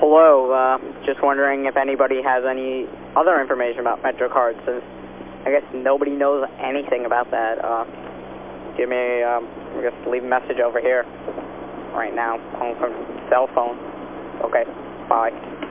hello. Uh, just wondering if anybody has any other information about MetroCard, since I guess nobody knows anything about that. Uh, give me, um, just leave a message over here right now, on from cell phone. Okay, bye.